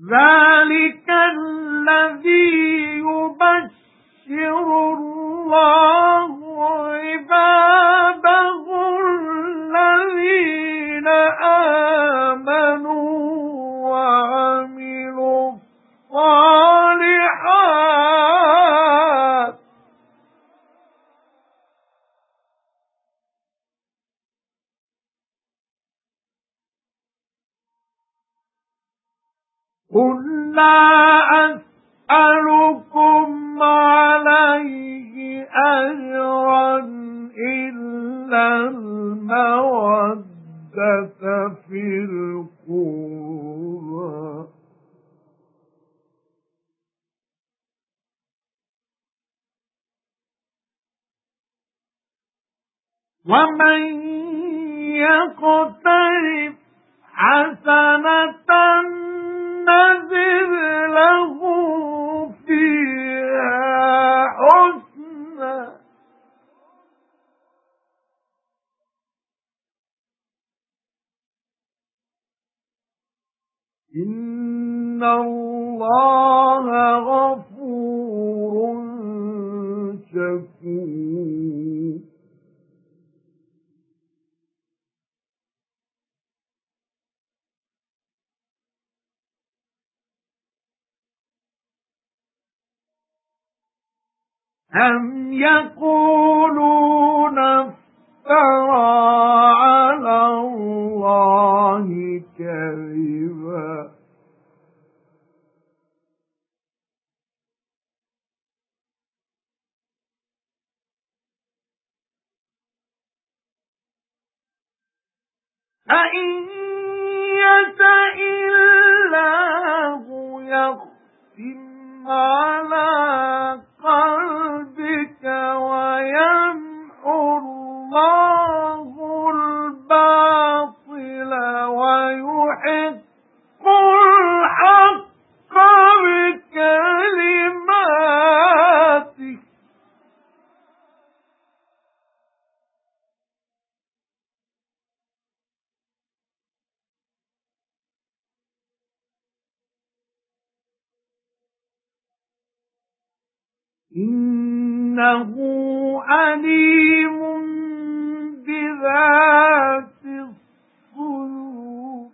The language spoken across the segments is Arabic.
ذَلِكَ الَّذِي يُبَشِّرُ اللَّهُ قُل لَّا أَسْأَلُكُمْ عَلَيْهِ أَجْرًا إِلَّا الْمَوَدَّةَ فِي الْقُرْبَى وَمَن يَقْتَرِفْ حَسَنَةً نَزِدْ لَهُ فِيهَا حُسْنًا. إِنَّ اللَّهَ غَفُورٌ أَمْ يَقُولُونَ افْتَرَى عَلَى اللَّهِ كَذِبًا أَإِن يَشَإِ اللَّهُ يَخْتِمْ عَلَى إِنَّهُ عَلِيمٌ بِذَاتِ الصُّدُورِ.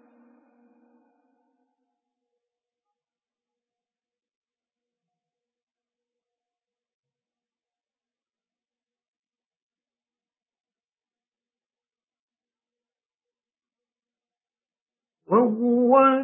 وَهُوَ